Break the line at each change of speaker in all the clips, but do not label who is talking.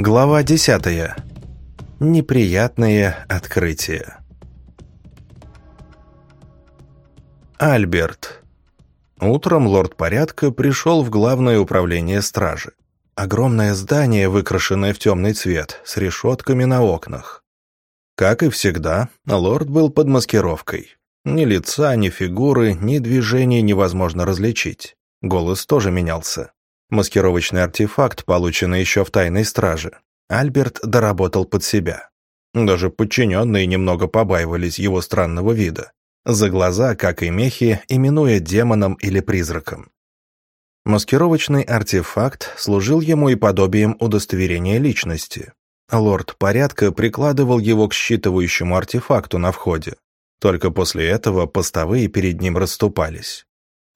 Глава 10. Неприятные открытия. Альберт. Утром лорд порядка пришел в главное управление стражи. Огромное здание, выкрашенное в темный цвет, с решетками на окнах. Как и всегда, лорд был под маскировкой. Ни лица, ни фигуры, ни движений невозможно различить. Голос тоже менялся. Маскировочный артефакт, полученный еще в тайной страже. Альберт доработал под себя. Даже подчиненные немного побаивались его странного вида. За глаза, как и мехи, именуя демоном или призраком. Маскировочный артефакт служил ему и подобием удостоверения личности. Лорд порядка прикладывал его к считывающему артефакту на входе. Только после этого постовые перед ним расступались.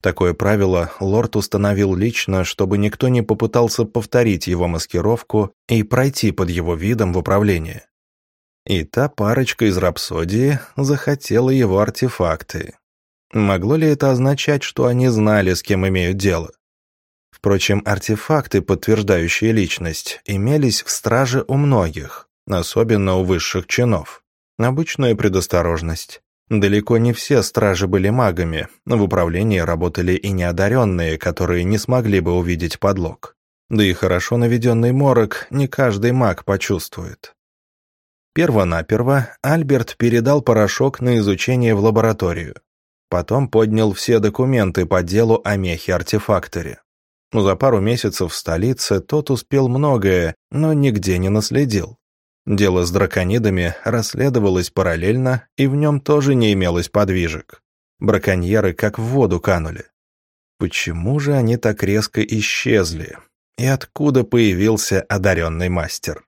Такое правило лорд установил лично, чтобы никто не попытался повторить его маскировку и пройти под его видом в управление. И та парочка из рапсодии захотела его артефакты. Могло ли это означать, что они знали, с кем имеют дело? Впрочем, артефакты, подтверждающие личность, имелись в страже у многих, особенно у высших чинов. Обычная предосторожность. Далеко не все стражи были магами, в управлении работали и неодаренные, которые не смогли бы увидеть подлог. Да и хорошо наведенный морок не каждый маг почувствует. Первонаперво Альберт передал порошок на изучение в лабораторию. Потом поднял все документы по делу о мехе-артефакторе. За пару месяцев в столице тот успел многое, но нигде не наследил. Дело с драконидами расследовалось параллельно, и в нем тоже не имелось подвижек. Браконьеры как в воду канули. Почему же они так резко исчезли? И откуда появился одаренный мастер?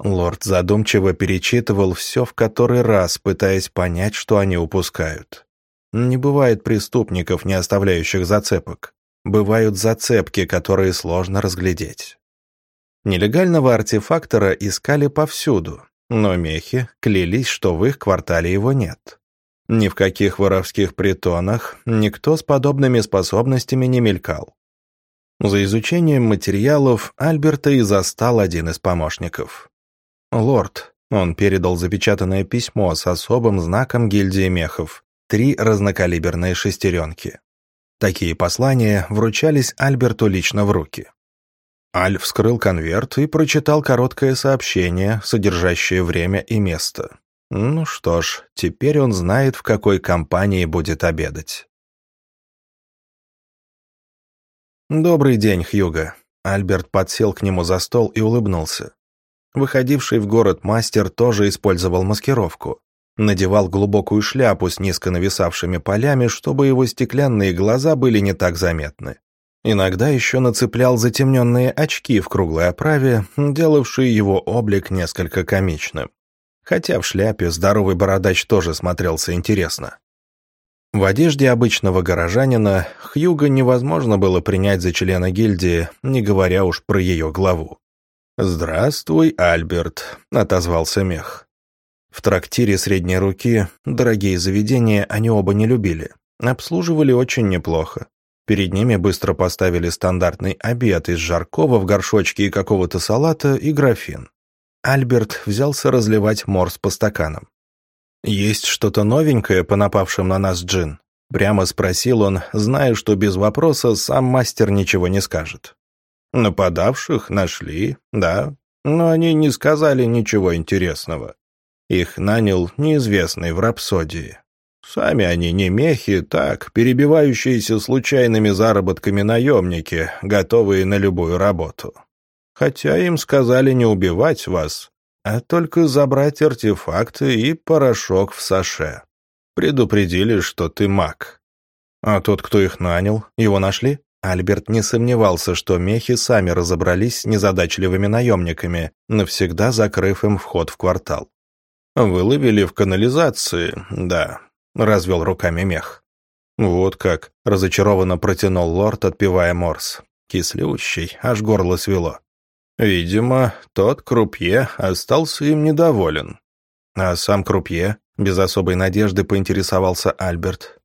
Лорд задумчиво перечитывал все в который раз, пытаясь понять, что они упускают. Не бывает преступников, не оставляющих зацепок. Бывают зацепки, которые сложно разглядеть. Нелегального артефактора искали повсюду, но мехи клялись, что в их квартале его нет. Ни в каких воровских притонах никто с подобными способностями не мелькал. За изучением материалов Альберта и застал один из помощников. «Лорд», он передал запечатанное письмо с особым знаком гильдии мехов, три разнокалиберные шестеренки. Такие послания вручались Альберту лично в руки. Аль вскрыл конверт и прочитал короткое сообщение, содержащее время и место. Ну что ж, теперь он знает, в какой компании будет обедать. «Добрый день, Хьюго». Альберт подсел к нему за стол и улыбнулся. Выходивший в город мастер тоже использовал маскировку. Надевал глубокую шляпу с низко нависавшими полями, чтобы его стеклянные глаза были не так заметны. Иногда еще нацеплял затемненные очки в круглой оправе, делавшие его облик несколько комичным. Хотя в шляпе здоровый бородач тоже смотрелся интересно. В одежде обычного горожанина Хьюга невозможно было принять за члена гильдии, не говоря уж про ее главу. «Здравствуй, Альберт», — отозвался мех. В трактире средней руки дорогие заведения они оба не любили. Обслуживали очень неплохо. Перед ними быстро поставили стандартный обед из жаркого в горшочке и какого-то салата и графин. Альберт взялся разливать морс по стаканам. «Есть что-то новенькое по напавшим на нас джин?» Прямо спросил он, зная, что без вопроса сам мастер ничего не скажет. «Нападавших нашли, да, но они не сказали ничего интересного. Их нанял неизвестный в рапсодии. Сами они не мехи, так, перебивающиеся случайными заработками наемники, готовые на любую работу. Хотя им сказали не убивать вас, а только забрать артефакты и порошок в саше. Предупредили, что ты маг. А тот, кто их нанял, его нашли? Альберт не сомневался, что мехи сами разобрались с незадачливыми наемниками, навсегда закрыв им вход в квартал. Выловили в канализации, да, — развел руками мех. «Вот как», — разочарованно протянул лорд, отпивая морс. Кислющий, аж горло свело. Видимо, тот крупье остался им недоволен. А сам крупье, без особой надежды, поинтересовался Альберт.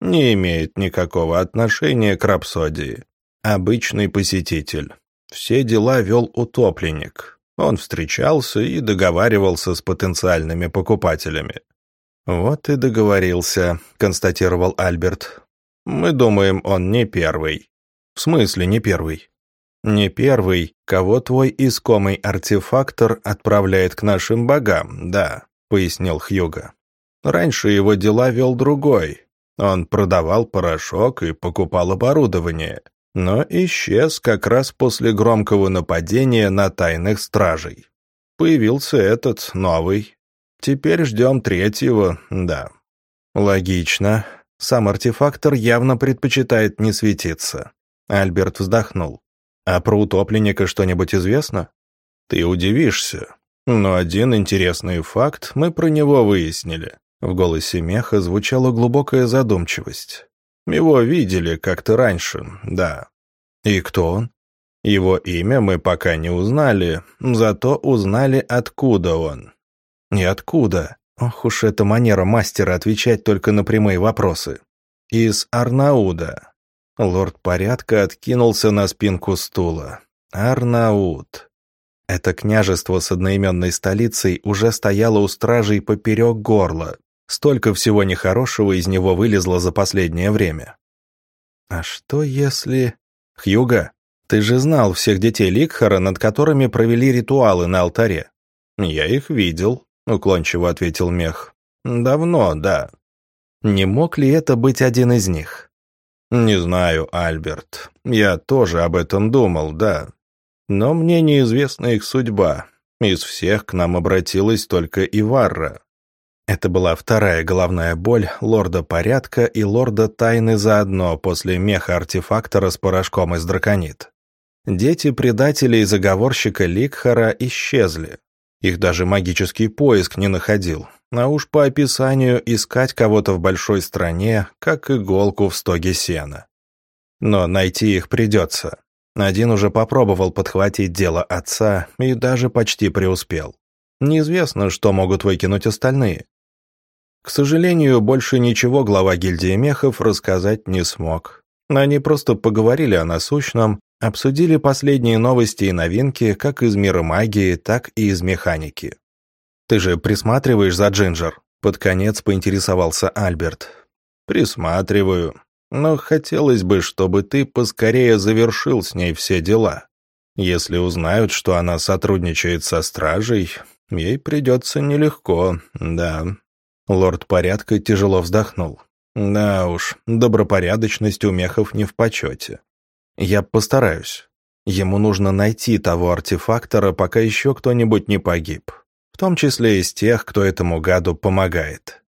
Не имеет никакого отношения к рапсодии. Обычный посетитель. Все дела вел утопленник. Он встречался и договаривался с потенциальными покупателями. «Вот и договорился», — констатировал Альберт. «Мы думаем, он не первый». «В смысле не первый?» «Не первый, кого твой искомый артефактор отправляет к нашим богам, да», — пояснил Хьюга. «Раньше его дела вел другой. Он продавал порошок и покупал оборудование, но исчез как раз после громкого нападения на тайных стражей. Появился этот, новый. Теперь ждем третьего, да». «Логично. Сам артефактор явно предпочитает не светиться». Альберт вздохнул. «А про утопленника что-нибудь известно?» «Ты удивишься. Но один интересный факт мы про него выяснили». В голосе Меха звучала глубокая задумчивость. «Его видели как-то раньше, да». «И кто он?» «Его имя мы пока не узнали, зато узнали, откуда он». «И откуда?» Ох уж эта манера мастера отвечать только на прямые вопросы. «Из Арнауда. Лорд порядка откинулся на спинку стула. Арнаут. Это княжество с одноименной столицей уже стояло у стражей поперек горла. Столько всего нехорошего из него вылезло за последнее время. А что если... Хьюга, ты же знал всех детей Ликхара, над которыми провели ритуалы на алтаре. Я их видел, уклончиво ответил Мех. Давно, да. Не мог ли это быть один из них? «Не знаю, Альберт. Я тоже об этом думал, да. Но мне неизвестна их судьба. Из всех к нам обратилась только Иварра». Это была вторая головная боль лорда порядка и лорда тайны заодно после меха-артефактора с порошком из драконит. Дети предателей и заговорщика Ликхара исчезли. Их даже магический поиск не находил, а уж по описанию искать кого-то в большой стране, как иголку в стоге сена. Но найти их придется. Один уже попробовал подхватить дело отца и даже почти преуспел. Неизвестно, что могут выкинуть остальные. К сожалению, больше ничего глава гильдии мехов рассказать не смог. Они просто поговорили о насущном, обсудили последние новости и новинки как из мира магии, так и из механики. «Ты же присматриваешь за Джинджер?» Под конец поинтересовался Альберт. «Присматриваю. Но хотелось бы, чтобы ты поскорее завершил с ней все дела. Если узнают, что она сотрудничает со стражей, ей придется нелегко, да». Лорд порядка тяжело вздохнул. «Да уж, добропорядочность у мехов не в почете. Я постараюсь. Ему нужно найти того артефактора, пока еще кто-нибудь не погиб в том числе из тех, кто этому гаду помогает.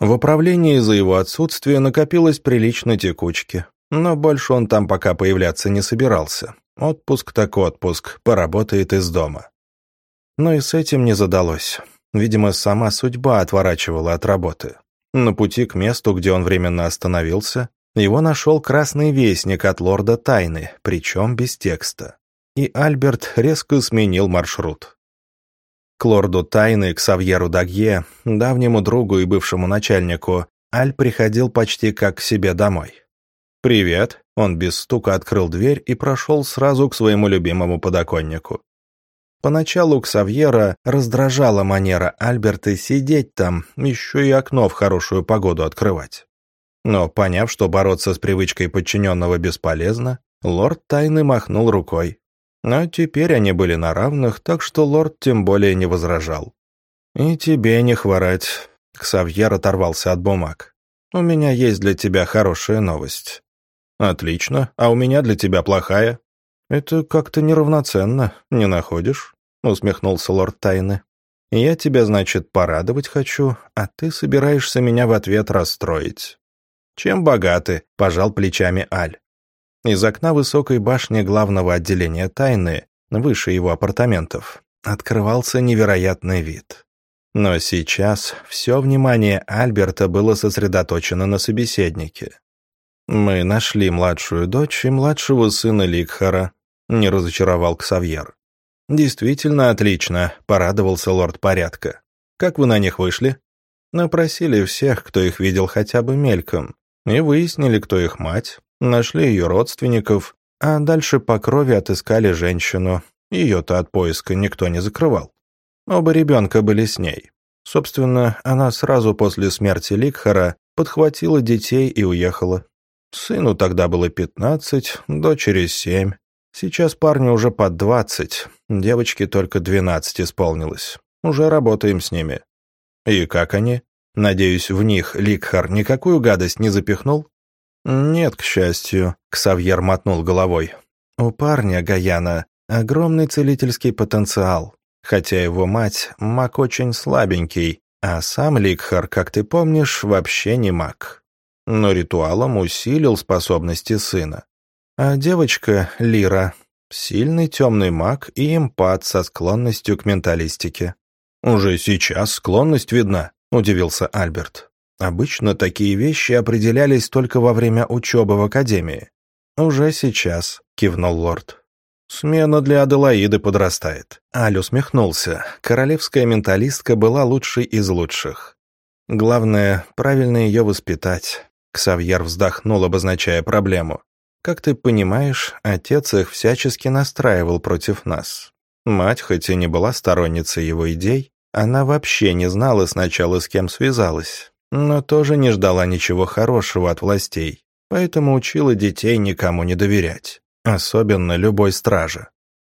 В управлении за его отсутствие накопилось прилично текучки, но больше он там пока появляться не собирался. Отпуск так отпуск, поработает из дома. Но и с этим не задалось. Видимо, сама судьба отворачивала от работы. На пути к месту, где он временно остановился, его нашел красный вестник от лорда Тайны, причем без текста и Альберт резко сменил маршрут. К лорду тайны, к Савьеру Дагье, давнему другу и бывшему начальнику, Аль приходил почти как к себе домой. «Привет», — он без стука открыл дверь и прошел сразу к своему любимому подоконнику. Поначалу к Савьера раздражала манера Альберта сидеть там, еще и окно в хорошую погоду открывать. Но, поняв, что бороться с привычкой подчиненного бесполезно, лорд тайны махнул рукой. Но теперь они были на равных, так что лорд тем более не возражал. «И тебе не хворать», — Ксавьер оторвался от бумаг. «У меня есть для тебя хорошая новость». «Отлично, а у меня для тебя плохая». «Это как-то неравноценно, не находишь?» — усмехнулся лорд Тайны. «Я тебя, значит, порадовать хочу, а ты собираешься меня в ответ расстроить». «Чем богаты?» — пожал плечами Аль. Из окна высокой башни главного отделения тайны, выше его апартаментов, открывался невероятный вид. Но сейчас все внимание Альберта было сосредоточено на собеседнике. «Мы нашли младшую дочь и младшего сына Ликхара», — не разочаровал Ксавьер. «Действительно отлично», — порадовался лорд порядка. «Как вы на них вышли?» Напросили всех, кто их видел хотя бы мельком, и выяснили, кто их мать, Нашли ее родственников, а дальше по крови отыскали женщину. Ее-то от поиска никто не закрывал. Оба ребенка были с ней. Собственно, она сразу после смерти Ликхара подхватила детей и уехала. Сыну тогда было пятнадцать, дочери семь. Сейчас парню уже под двадцать, девочке только двенадцать исполнилось. Уже работаем с ними. И как они? Надеюсь, в них Ликхар никакую гадость не запихнул? Нет, к счастью, Ксавьер мотнул головой. У парня Гаяна огромный целительский потенциал, хотя его мать маг очень слабенький, а сам Ликхар, как ты помнишь, вообще не маг. Но ритуалом усилил способности сына. А девочка, Лира, сильный темный маг и эмпат со склонностью к менталистике. «Уже сейчас склонность видна», — удивился Альберт. «Обычно такие вещи определялись только во время учебы в академии». «Уже сейчас», — кивнул лорд. «Смена для Аделаиды подрастает». Аль усмехнулся. Королевская менталистка была лучшей из лучших. Главное, правильно ее воспитать. Ксавьер вздохнул, обозначая проблему. Как ты понимаешь, отец их всячески настраивал против нас. Мать, хоть и не была сторонницей его идей, она вообще не знала сначала, с кем связалась, но тоже не ждала ничего хорошего от властей, поэтому учила детей никому не доверять, особенно любой страже.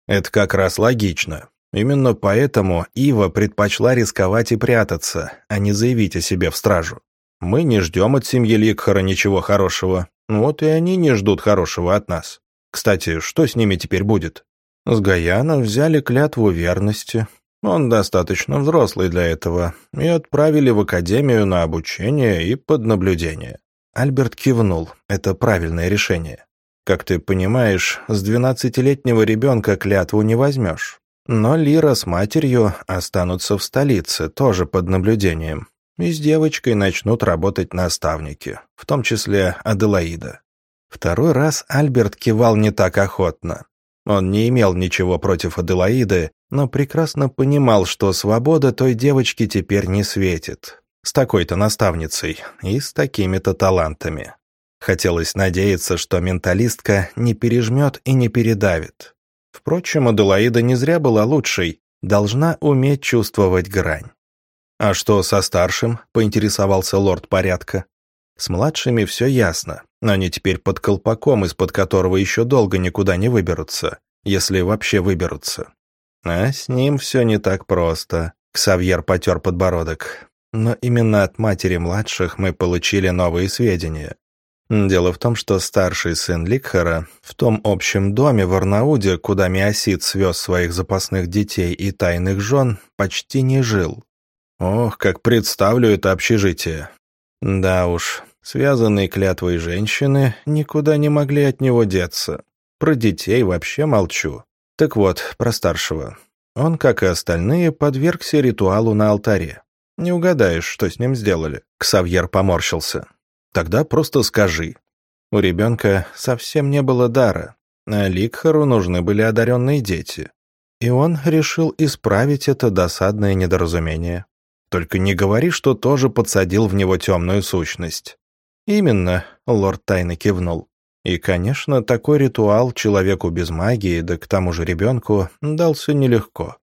Это как раз логично. Именно поэтому Ива предпочла рисковать и прятаться, а не заявить о себе в стражу. Мы не ждем от семьи Ликхара ничего хорошего, вот и они не ждут хорошего от нас. Кстати, что с ними теперь будет? С Гаяна взяли клятву верности. Он достаточно взрослый для этого. И отправили в академию на обучение и под наблюдение. Альберт кивнул. Это правильное решение. Как ты понимаешь, с двенадцатилетнего ребенка клятву не возьмешь. Но Лира с матерью останутся в столице, тоже под наблюдением и с девочкой начнут работать наставники, в том числе Аделаида. Второй раз Альберт кивал не так охотно. Он не имел ничего против Аделаиды, но прекрасно понимал, что свобода той девочки теперь не светит. С такой-то наставницей и с такими-то талантами. Хотелось надеяться, что менталистка не пережмет и не передавит. Впрочем, Аделаида не зря была лучшей, должна уметь чувствовать грань. «А что со старшим?» — поинтересовался лорд порядка. «С младшими все ясно. Они теперь под колпаком, из-под которого еще долго никуда не выберутся, если вообще выберутся. А с ним все не так просто». Ксавьер потер подбородок. «Но именно от матери младших мы получили новые сведения. Дело в том, что старший сын Ликхара в том общем доме в Арнауде, куда Миосит свез своих запасных детей и тайных жен, почти не жил. Ох, как представлю это общежитие. Да уж, связанные клятвой женщины никуда не могли от него деться. Про детей вообще молчу. Так вот, про старшего. Он, как и остальные, подвергся ритуалу на алтаре. Не угадаешь, что с ним сделали. Ксавьер поморщился. Тогда просто скажи. У ребенка совсем не было дара, а Ликхару нужны были одаренные дети. И он решил исправить это досадное недоразумение. Только не говори, что тоже подсадил в него темную сущность». «Именно», — лорд тайно кивнул. И, конечно, такой ритуал человеку без магии, да к тому же ребенку, дался нелегко.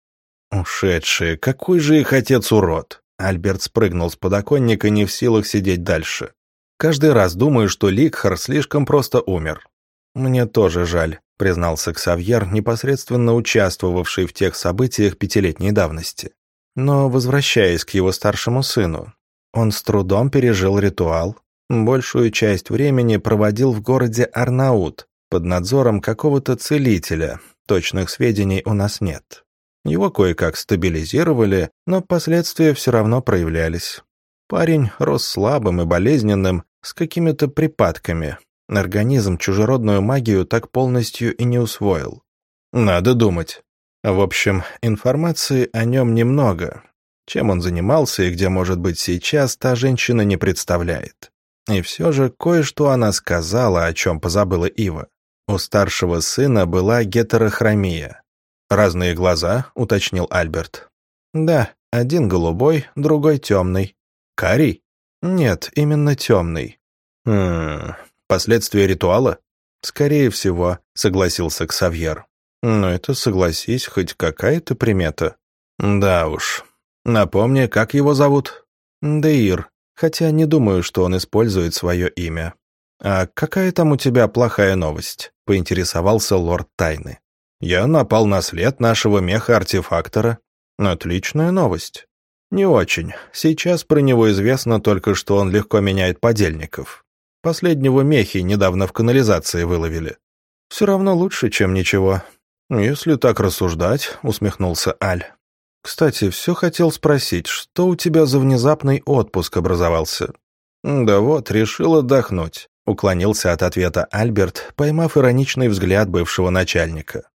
«Ушедшие, какой же их отец урод!» Альберт спрыгнул с подоконника, не в силах сидеть дальше. «Каждый раз думаю, что Ликхар слишком просто умер». «Мне тоже жаль», — признался Ксавьер, непосредственно участвовавший в тех событиях пятилетней давности. Но, возвращаясь к его старшему сыну, он с трудом пережил ритуал, большую часть времени проводил в городе Арнаут под надзором какого-то целителя, точных сведений у нас нет. Его кое-как стабилизировали, но последствия все равно проявлялись. Парень рос слабым и болезненным, с какими-то припадками. Организм чужеродную магию так полностью и не усвоил. Надо думать. В общем, информации о нем немного. Чем он занимался и где может быть сейчас, та женщина не представляет. И все же кое-что она сказала, о чем позабыла Ива. У старшего сына была гетерохромия. «Разные глаза», — уточнил Альберт. «Да, один голубой, другой темный». «Карий?» «Нет, именно темный». «Хм... Последствия ритуала?» «Скорее всего», — согласился Ксавьер. «Но это, согласись, хоть какая-то примета». «Да уж. Напомни, как его зовут?» «Деир, хотя не думаю, что он использует свое имя». «А какая там у тебя плохая новость?» — поинтересовался лорд Тайны. «Я напал на след нашего меха-артефактора». «Отличная новость». «Не очень. Сейчас про него известно только, что он легко меняет подельников. Последнего мехи недавно в канализации выловили. Все равно лучше, чем ничего». «Если так рассуждать», — усмехнулся Аль. «Кстати, все хотел спросить, что у тебя за внезапный отпуск образовался?» «Да вот, решил отдохнуть», — уклонился от ответа Альберт, поймав ироничный взгляд бывшего начальника.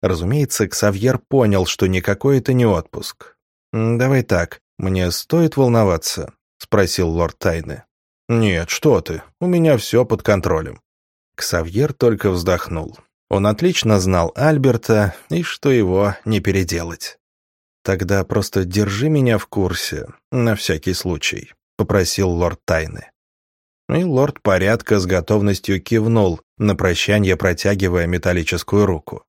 Разумеется, Ксавьер понял, что никакой это не отпуск. «Давай так, мне стоит волноваться?» — спросил лорд Тайны. «Нет, что ты, у меня все под контролем». Ксавьер только вздохнул. Он отлично знал Альберта и что его не переделать. «Тогда просто держи меня в курсе, на всякий случай», — попросил лорд Тайны. И лорд Порядка с готовностью кивнул, на прощание протягивая металлическую руку.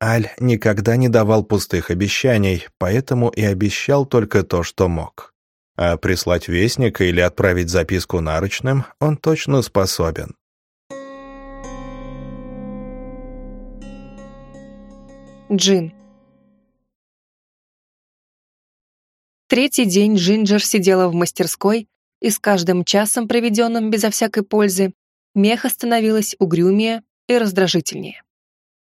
Аль никогда не давал пустых обещаний, поэтому и обещал только то, что мог. А прислать вестника или отправить записку нарочным он точно способен.
Джин Третий день Джинджер сидела в мастерской, и с каждым часом, проведенным безо всякой пользы, меха становилась угрюмее и раздражительнее.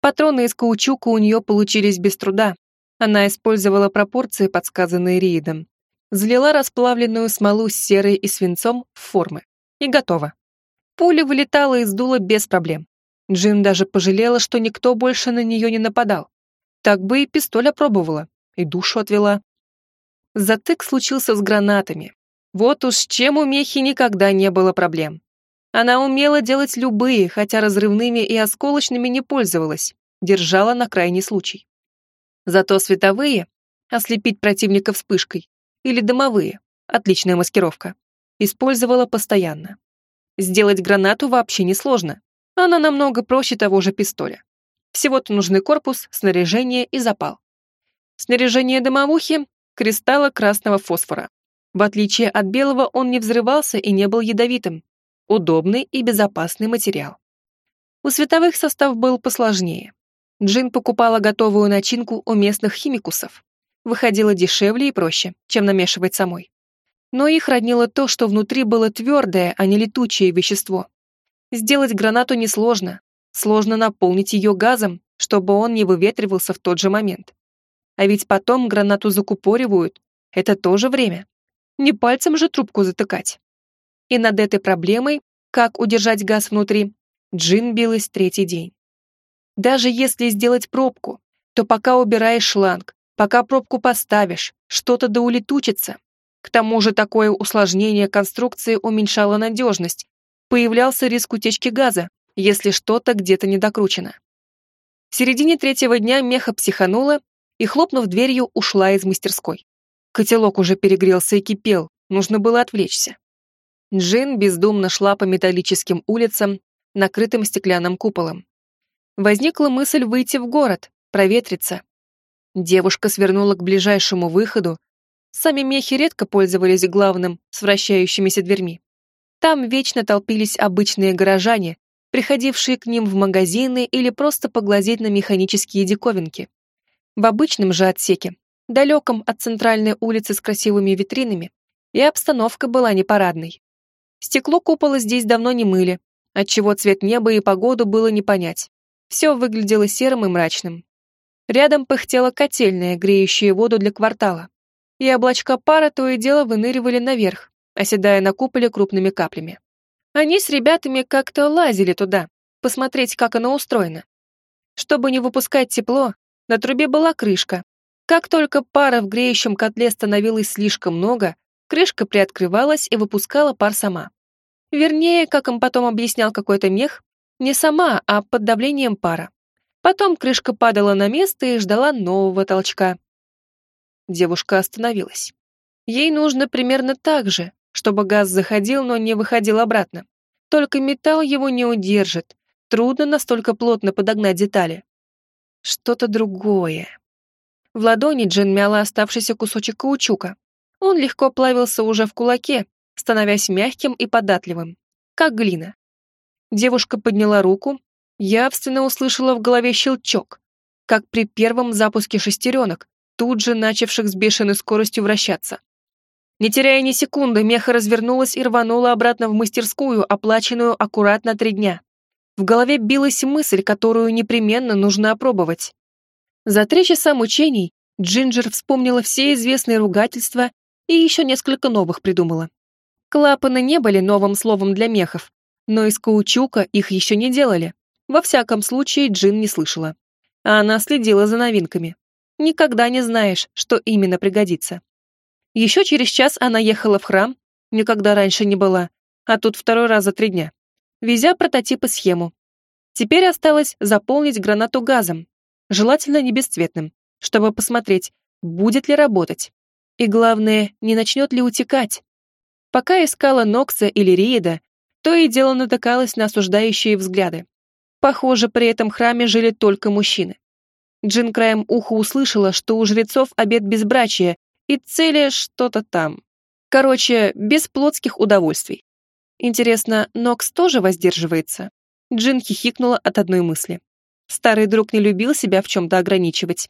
Патроны из каучука у нее получились без труда. Она использовала пропорции, подсказанные Риидом. Залила расплавленную смолу с серой и свинцом в формы. И готово. Пуля вылетала из дула без проблем. Джин даже пожалела, что никто больше на нее не нападал. Так бы и пистоль опробовала, и душу отвела. Затык случился с гранатами. Вот уж чем у Мехи никогда не было проблем. Она умела делать любые, хотя разрывными и осколочными не пользовалась, держала на крайний случай. Зато световые — ослепить противника вспышкой, или дымовые — отличная маскировка, использовала постоянно. Сделать гранату вообще несложно. Она намного проще того же пистоля. Всего-то нужны корпус, снаряжение и запал. Снаряжение дымовухи кристалла красного фосфора. В отличие от белого, он не взрывался и не был ядовитым. Удобный и безопасный материал. У световых состав был посложнее. Джин покупала готовую начинку у местных химикусов. Выходило дешевле и проще, чем намешивать самой. Но их роднило то, что внутри было твердое, а не летучее вещество. Сделать гранату несложно. Сложно наполнить ее газом, чтобы он не выветривался в тот же момент. А ведь потом гранату закупоривают. Это тоже время. Не пальцем же трубку затыкать. И над этой проблемой, как удержать газ внутри, Джин билась третий день. Даже если сделать пробку, то пока убираешь шланг, пока пробку поставишь, что-то да улетучится. К тому же такое усложнение конструкции уменьшало надежность, появлялся риск утечки газа, если что-то где-то недокручено. В середине третьего дня меха психанула и, хлопнув дверью, ушла из мастерской. Котелок уже перегрелся и кипел, нужно было отвлечься. Джин бездумно шла по металлическим улицам, накрытым стеклянным куполом. Возникла мысль выйти в город, проветриться. Девушка свернула к ближайшему выходу. Сами мехи редко пользовались главным с вращающимися дверьми. Там вечно толпились обычные горожане, приходившие к ним в магазины или просто поглазеть на механические диковинки. В обычном же отсеке, далеком от центральной улицы с красивыми витринами, и обстановка была непарадной. Стекло купола здесь давно не мыли, отчего цвет неба и погоду было не понять. Все выглядело серым и мрачным. Рядом пыхтела котельная, греющая воду для квартала. И облачка пара то и дело выныривали наверх, оседая на куполе крупными каплями. Они с ребятами как-то лазили туда, посмотреть, как оно устроено. Чтобы не выпускать тепло, на трубе была крышка. Как только пара в греющем котле становилось слишком много, крышка приоткрывалась и выпускала пар сама. Вернее, как им потом объяснял какой-то мех, не сама, а под давлением пара. Потом крышка падала на место и ждала нового толчка. Девушка остановилась. Ей нужно примерно так же, чтобы газ заходил, но не выходил обратно. Только металл его не удержит, Трудно настолько плотно подогнать детали. Что-то другое. В ладони Джин мяла оставшийся кусочек каучука. Он легко плавился уже в кулаке, становясь мягким и податливым, как глина. Девушка подняла руку, явственно услышала в голове щелчок, как при первом запуске шестеренок, тут же начавших с бешеной скоростью вращаться. Не теряя ни секунды, меха развернулась и рванула обратно в мастерскую, оплаченную аккуратно три дня. В голове билась мысль, которую непременно нужно опробовать. За три часа мучений Джинджер вспомнила все известные ругательства и еще несколько новых придумала. Клапаны не были новым словом для мехов, но из каучука их еще не делали. Во всяком случае, Джин не слышала. А она следила за новинками. Никогда не знаешь, что именно пригодится. Еще через час она ехала в храм, никогда раньше не была, а тут второй раз за три дня, везя прототип и схему. Теперь осталось заполнить гранату газом, желательно не бесцветным, чтобы посмотреть, будет ли работать. И главное, не начнет ли утекать. Пока искала Нокса или Риеда, то и дело натыкалась на осуждающие взгляды. Похоже, при этом храме жили только мужчины. Джин краем уха услышала, что у жрецов обед безбрачия и цели что-то там. Короче, без плотских удовольствий. Интересно, Нокс тоже воздерживается? Джин хихикнула от одной мысли. Старый друг не любил себя в чем-то ограничивать.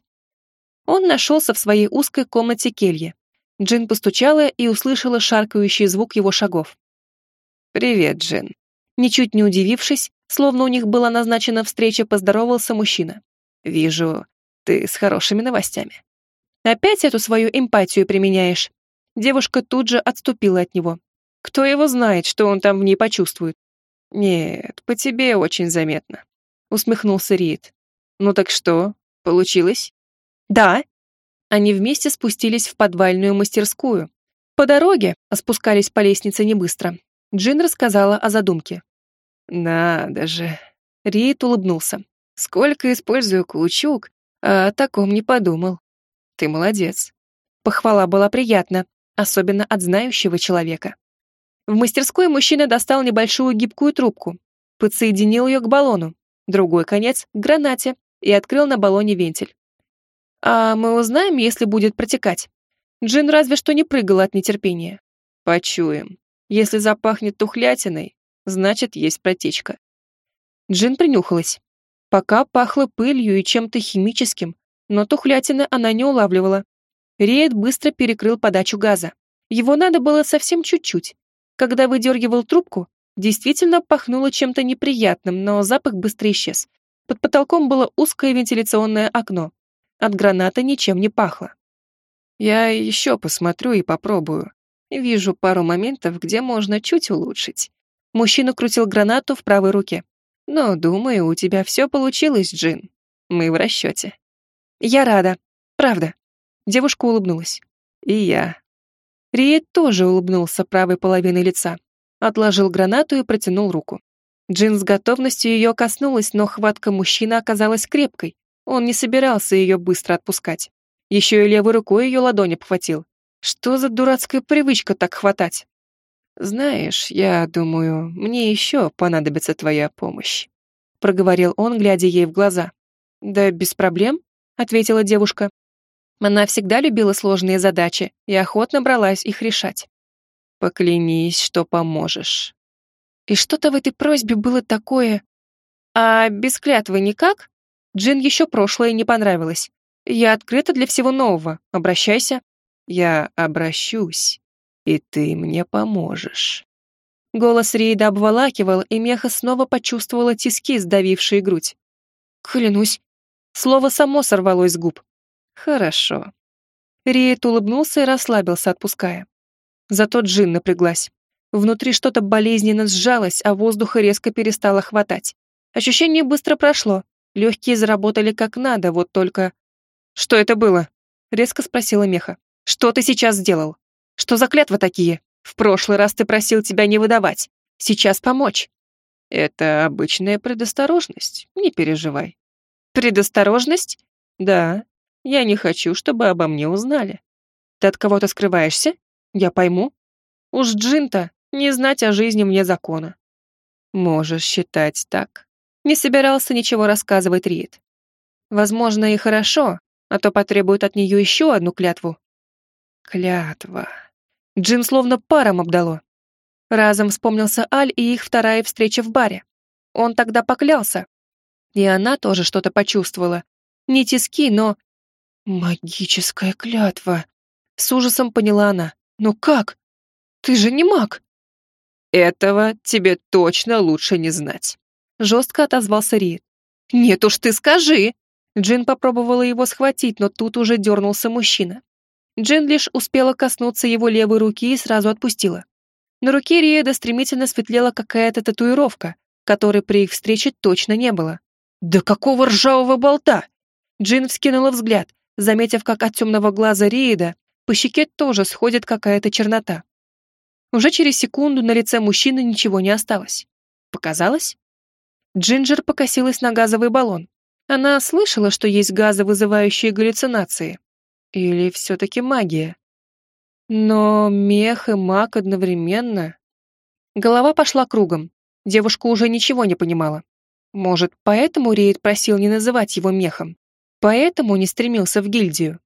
Он нашелся в своей узкой комнате келье. Джин постучала и услышала шаркающий звук его шагов. «Привет, Джин». Ничуть не удивившись, словно у них была назначена встреча, поздоровался мужчина. «Вижу, ты с хорошими новостями». Опять эту свою эмпатию применяешь. Девушка тут же отступила от него. Кто его знает, что он там в ней почувствует? Нет, по тебе очень заметно. Усмехнулся Рид. Ну так что, получилось? Да. Они вместе спустились в подвальную мастерскую. По дороге, а спускались по лестнице не быстро, Джин рассказала о задумке. «Надо же!» Рид улыбнулся. «Сколько использую каучук, а о таком не подумал. Ты молодец. Похвала была приятна, особенно от знающего человека. В мастерской мужчина достал небольшую гибкую трубку, подсоединил ее к баллону, другой конец — к гранате и открыл на баллоне вентиль. А мы узнаем, если будет протекать. Джин разве что не прыгала от нетерпения. Почуем. Если запахнет тухлятиной, значит, есть протечка. Джин принюхалась. Пока пахло пылью и чем-то химическим, но тухлятины она не улавливала. Рейд быстро перекрыл подачу газа. Его надо было совсем чуть-чуть. Когда выдергивал трубку, действительно пахнуло чем-то неприятным, но запах быстро исчез. Под потолком было узкое вентиляционное окно. От граната ничем не пахло. Я еще посмотрю и попробую. Вижу пару моментов, где можно чуть улучшить. Мужчина крутил гранату в правой руке. Но, думаю, у тебя все получилось, Джин. Мы в расчете. Я рада. Правда. Девушка улыбнулась. И я. Риет тоже улыбнулся правой половиной лица. Отложил гранату и протянул руку. Джин с готовностью ее коснулась, но хватка мужчины оказалась крепкой. Он не собирался ее быстро отпускать. Еще и левой рукой ее ладонь обхватил. Что за дурацкая привычка так хватать? «Знаешь, я думаю, мне еще понадобится твоя помощь», проговорил он, глядя ей в глаза. «Да без проблем», — ответила девушка. Она всегда любила сложные задачи и охотно бралась их решать. «Поклянись, что поможешь». И что-то в этой просьбе было такое... А без клятвы никак? Джин еще прошлое не понравилось. Я открыта для всего нового. Обращайся. Я обращусь, и ты мне поможешь. Голос Рейда обволакивал, и Меха снова почувствовала тиски, сдавившие грудь. «Клянусь, Слово само сорвалось с губ. «Хорошо». Риет улыбнулся и расслабился, отпуская. Зато Джин напряглась. Внутри что-то болезненно сжалось, а воздуха резко перестало хватать. Ощущение быстро прошло. Легкие заработали как надо, вот только... «Что это было?» — резко спросила Меха. «Что ты сейчас сделал? Что за клятва такие? В прошлый раз ты просил тебя не выдавать. Сейчас помочь». «Это обычная предосторожность, не переживай», Предосторожность? Да. Я не хочу, чтобы обо мне узнали. Ты от кого-то скрываешься? Я пойму. Уж Джинта, не знать о жизни мне закона. Можешь считать так. Не собирался ничего рассказывать Риет. Возможно, и хорошо, а то потребует от нее еще одну клятву. Клятва. Джин словно паром обдало. Разом вспомнился Аль и их вторая встреча в баре. Он тогда поклялся. И она тоже что-то почувствовала. Не тиски, но... Магическая клятва. С ужасом поняла она. Но как? Ты же не маг. Этого тебе точно лучше не знать. Жестко отозвался Рид. Нет уж ты скажи. Джин попробовала его схватить, но тут уже дернулся мужчина. Джин лишь успела коснуться его левой руки и сразу отпустила. На руке Риеда стремительно светлела какая-то татуировка, которой при их встрече точно не было. «Да какого ржавого болта!» Джин вскинула взгляд, заметив, как от темного глаза Риеда по щеке тоже сходит какая-то чернота. Уже через секунду на лице мужчины ничего не осталось. Показалось? Джинджер покосилась на газовый баллон. Она слышала, что есть газы, вызывающие галлюцинации. Или все-таки магия? Но мех и маг одновременно... Голова пошла кругом. Девушка уже ничего не понимала. Может, поэтому Рейд просил не называть его мехом? Поэтому не стремился в гильдию?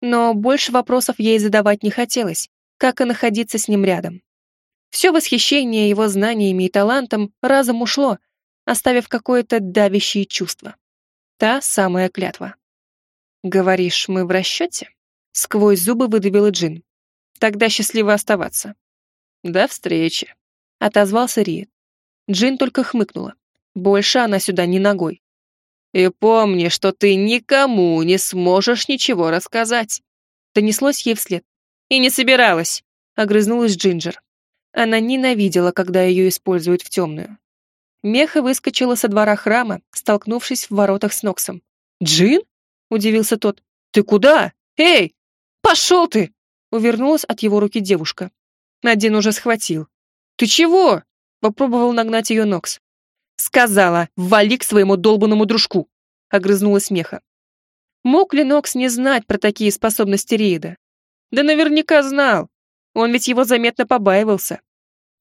Но больше вопросов ей задавать не хотелось, как и находиться с ним рядом. Все восхищение его знаниями и талантом разом ушло, оставив какое-то давящее чувство. Та самая клятва. «Говоришь, мы в расчете?» Сквозь зубы выдавила Джин. «Тогда счастливо оставаться». «До встречи», — отозвался Риет. Джин только хмыкнула. Больше она сюда не ногой. «И помни, что ты никому не сможешь ничего рассказать», — донеслось ей вслед. «И не собиралась», — огрызнулась Джинджер. Она ненавидела, когда ее используют в темную. Меха выскочила со двора храма, столкнувшись в воротах с Ноксом. «Джин?» — удивился тот. «Ты куда? Эй! Пошел ты!» — увернулась от его руки девушка. Надин уже схватил. «Ты чего?» — попробовал нагнать ее Нокс. «Сказала, вали к своему долбанному дружку!» — огрызнулась Меха. Мог ли Нокс не знать про такие способности Риеда? Да наверняка знал. Он ведь его заметно побаивался.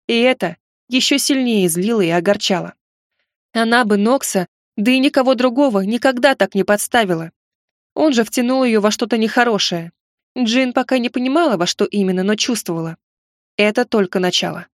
И это еще сильнее злило и огорчало. Она бы Нокса, да и никого другого, никогда так не подставила. Он же втянул ее во что-то нехорошее. Джин пока не понимала, во что именно, но чувствовала. Это только начало.